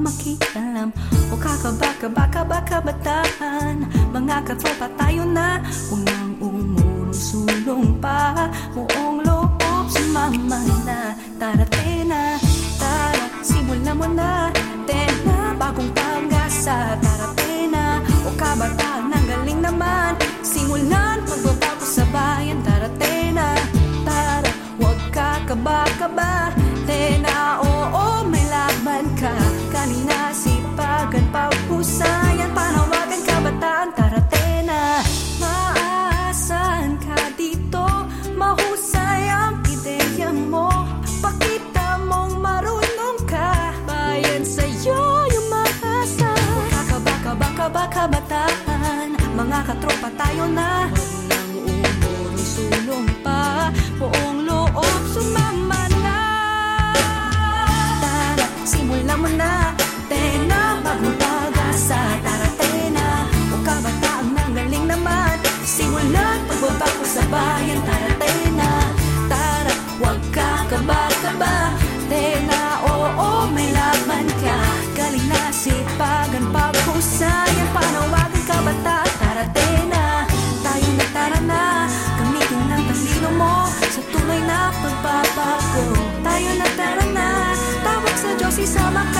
makialam. O kakaba-kaba kabataan Mga katropa tayo na. Unang umurong sulong pa. Buong loob sumama na. Tara tena, tara simulan mo na. Tena, bagong pag-asa Tara tena, o kabataan Ang galing naman. Simulan, magbabago sa bayan. Tara tena, tara. Huwag ka kaba-kaba Tena, laban ka Kanina sipagan, pahusayan Panawagan kabataan Tara tena, maaasahan ka dito Mahusay ang ideya mo. Pakita mong marunong ka Bayan sa'yo yung maasa Kakaba-kaba kabataan Mga katropa tayo na. Huwag nang umurong sulong pa ka kaba-kaba Tena, oo, may laban ka. Galing na sipagan, paghusayan Panawagan kabataan Tara, tena Tayo na tara na Gamitin ang talino mo. Sa tunay na pagbabago Tayo na tara na. Tawag sa Diyos, isama ka